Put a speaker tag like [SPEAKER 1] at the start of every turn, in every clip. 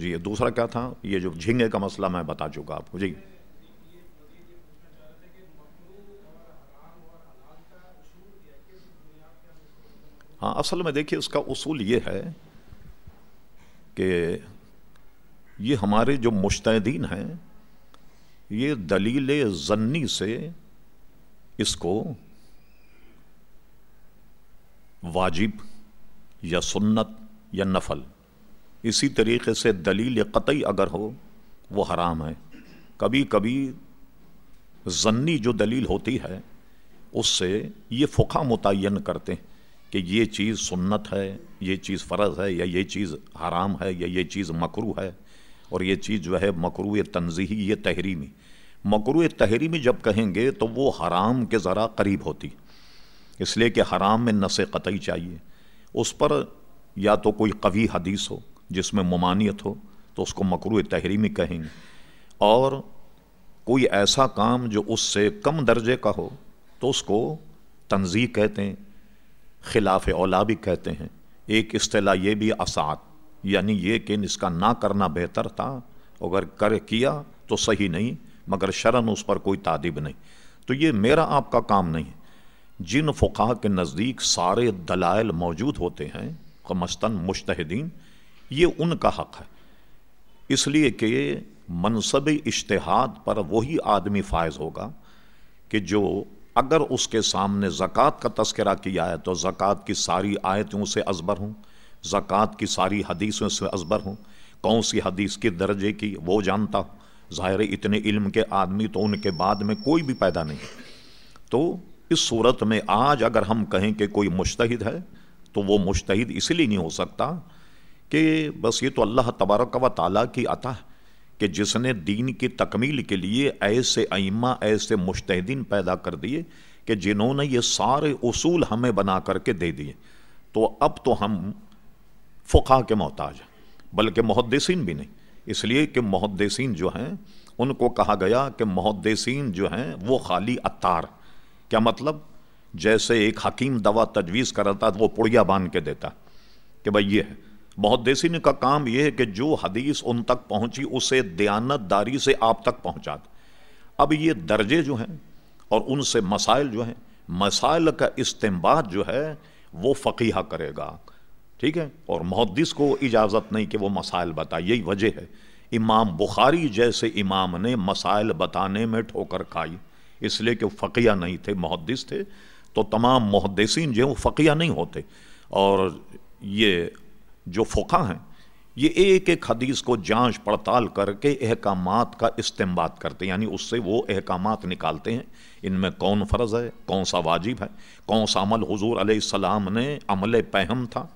[SPEAKER 1] جی دوسرا کیا تھا؟ یہ جو جھینگے کا مسئلہ میں بتا چکا آپ کو۔ جی۔ ہاں اصل میں دیکھیے، اس کا اصول یہ ہے کہ یہ ہمارے جو مشتدین ہیں، یہ دلیل ضنی سے اس کو واجب یا سنت یا نفل اسی طریقے سے دلیل قطعی اگر ہو، وہ حرام ہے۔ کبھی کبھی ضنی جو دلیل ہوتی ہے، اس سے یہ فقہ متعین کرتے ہیں کہ یہ چیز سنت ہے، یہ چیز فرض ہے، یا یہ چیز حرام ہے، یا یہ چیز مکرو ہے۔ اور یہ چیز جو ہے مکرو تنظیحی یہ تحریمی۔ مکرو تحریمی جب کہیں گے تو وہ حرام کے ذرا قریب ہوتی۔ اس لیے کہ حرام میں نس قطعی چاہیے۔ اس پر یا تو کوئی قوی حدیث ہو جس میں ممانعت ہو، تو اس کو مکرو تحریمی کہیں گے۔ اور کوئی ایسا کام جو اس سے کم درجے کا ہو، تو اس کو تنظیح کہتے ہیں، خلاف اولا بھی کہتے ہیں۔ ایک اصطلاح یہ بھی اسات یعنی یہ کہ اس کا نہ کرنا بہتر تھا، اگر کر کیا تو صحیح نہیں، مگر شرن اس پر کوئی تعدب نہیں۔ تو یہ میرا آپ کا کام نہیں جن فقہ کے نزدیک سارے دلائل موجود ہوتے ہیں کمستن مشتحدین یہ ان کا حق ہے۔ اس لیے کہ منصب اشتہاد پر وہی آدمی فائز ہوگا کہ جو اگر اس کے سامنے زکوٰۃ کا تذکرہ کیا ہے تو زکوٰۃ کی ساری آیتوں سے ازبر ہوں، زکوٰۃ کی ساری حدیثوں سے ازبر ہوں۔ کون سی حدیث کے درجے کی وہ جانتا ہوں۔ ظاہر اتنے علم کے آدمی تو ان کے بعد میں کوئی بھی پیدا نہیں۔ تو اس صورت میں آج اگر ہم کہیں کہ کوئی مشتحد ہے تو وہ مشتحد اس لیے نہیں ہو سکتا کہ بس یہ تو اللہ تبارک و تعالیٰ کی عطا ہے کہ جس نے دین کی تکمیل کے لیے ایسے ائمہ، ایسے مشتحدین پیدا کر دیے کہ جنہوں نے یہ سارے اصول ہمیں بنا کر کے دے دیے۔ تو اب تو ہم فقہ کے محتاج ہیں، بلکہ محدثین بھی نہیں۔ اس لیے کہ محدثین جو ہیں، ان کو کہا گیا کہ محدثین جو ہیں، وہ خالی اتار کیا مطلب؟ جیسے ایک حکیم دوا تجویز کرتا وہ پڑیا باندھ کے دیتا کہ بھائی یہ ہے۔ محدثین کا کام یہ ہے کہ جو حدیث ان تک پہنچی، اسے دیانت داری سے آپ تک پہنچا دے۔ اب یہ درجے جو ہیں اور ان سے مسائل جو ہیں، مسائل کا استعمال جو ہے، وہ فقیہ کرے گا۔ ٹھیک ہے؟ اور محدث کو اجازت نہیں کہ وہ مسائل بتائے، یہی وجہ ہے۔ امام بخاری جیسے امام نے مسائل بتانے میں ٹھوکر کھائی، اس لیے کہ وہ فقیہ نہیں تھے، محدث تھے۔ تو تمام محدثین جو ہیں، وہ فقیہ نہیں ہوتے۔ اور یہ جو فقہ ہیں، یہ ایک ایک حدیث کو جانچ پڑتال کر کے احکامات کا استعمال کرتے ہیں یعنی اس سے وہ احکامات نکالتے ہیں، ان میں کون فرض ہے، کون سا واجب ہے، کون سا عمل حضور علیہ السلام نے عمل پہم تھا،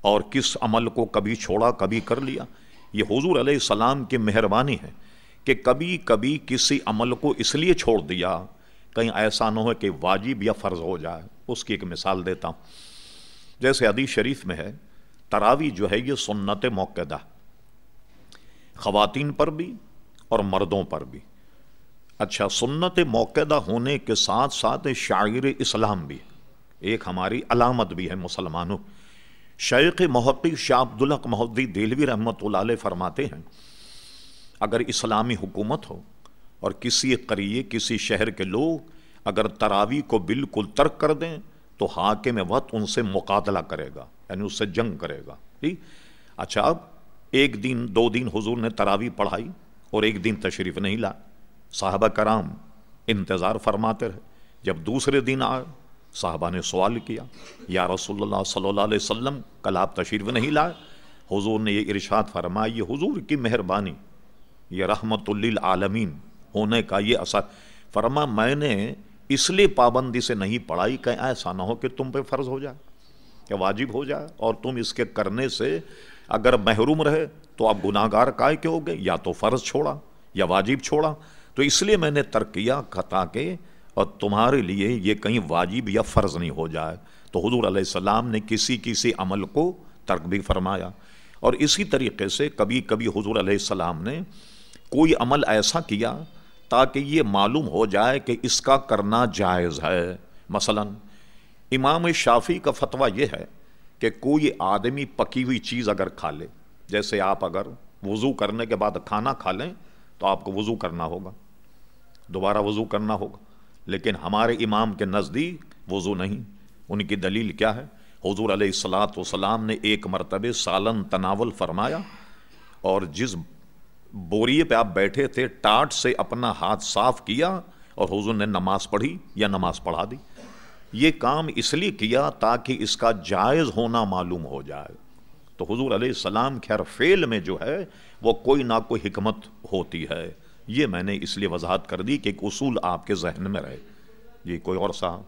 [SPEAKER 1] اور کس عمل کو کبھی چھوڑا، کبھی کر لیا۔ یہ حضور علیہ السلام کی مہربانی ہے کہ کبھی کبھی کسی عمل کو اس لیے چھوڑ دیا، کہیں ایسا نہ ہو کہ واجب یا فرض ہو جائے۔ اس کی ایک مثال دیتا ہوں۔ جیسے حدیث شریف میں ہے تراوی جو ہے یہ سنت موقع خواتین پر بھی اور مردوں پر بھی۔ اچھا سنت موقع ہونے کے ساتھ ساتھ شاعر اسلام بھی۔ ایک ہماری علامت بھی ہے مسلمانوں۔ شیخ محقق شاہ عبدالحق محدی دلوی رحمۃ اللہ علیہ فرماتے ہیں، اگر اسلامی حکومت ہو اور کسی قریے، کسی شہر کے لوگ اگر تراوی کو بالکل ترک کر دیں، تو حاکم وقت ان سے مقابلہ کرے گا۔ یعنی اس سے جنگ کرے گا۔ ٹھیک؟ اچھا اب ایک دن، دو دن حضور نے تراوی پڑھائی اور ایک دن تشریف نہیں لا۔ صحابہ کرام انتظار فرماتے رہے۔ جب دوسرے دن آئے، صحابہ نے سوال کیا، یا رسول اللہ صلی اللہ علیہ وسلم، کل آپ تشریف نہیں لائے؟ حضور نے یہ ارشاد فرمایا یہ حضور کی مہربانی، یہ رحمت للعالمین ہونے کا یہ اثر۔ فرما، میں نے اس لیے پابندی سے نہیں پڑھائی کہ ایسا نہ ہو کہ تم پہ فرض ہو جائے۔ کہ واجب ہو جائے اور تم اس کے کرنے سے اگر محروم رہے تو آپ گناہ گار کائے کے ہو گئے یا تو فرض چھوڑا یا واجب چھوڑا۔ تو اس لیے میں نے ترک کیا تاکہ اور تمہارے لیے یہ کہیں واجب یا فرض نہیں ہو جائے۔ تو حضور علیہ السلام نے کسی کسی عمل کو ترک بھی فرمایا۔ اور اسی طریقے سے کبھی کبھی حضور علیہ السلام نے کوئی عمل ایسا کیا تاکہ یہ معلوم ہو جائے کہ اس کا کرنا جائز ہے۔ مثلا امام شافی کا فتویٰ یہ ہے کہ کوئی آدمی پکی ہوئی چیز اگر کھا لے، جیسے آپ اگر وضو کرنے کے بعد کھانا کھا لیں تو آپ کو وضو کرنا ہوگا، دوبارہ وضو کرنا ہوگا، لیکن ہمارے امام کے نزدیک وضو نہیں۔ ان کی دلیل کیا ہے؟ حضور علیہ السلاۃ وسلام نے ایک مرتبہ سالن تناول فرمایا اور جس بوریے پہ آپ بیٹھے تھے، ٹاٹ سے اپنا ہاتھ صاف کیا اور حضور نے نماز پڑھی یا نماز پڑھا دی۔ یہ کام اس لیے کیا تاکہ اس کا جائز ہونا معلوم ہو جائے۔ تو حضور علیہ السلام خیر فیل میں جو ہے وہ کوئی نہ کوئی حکمت ہوتی ہے۔ یہ میں نے اس لیے وضاحت کر دی کہ ایک اصول آپ کے ذہن میں رہے۔ جی کوئی اور صاحب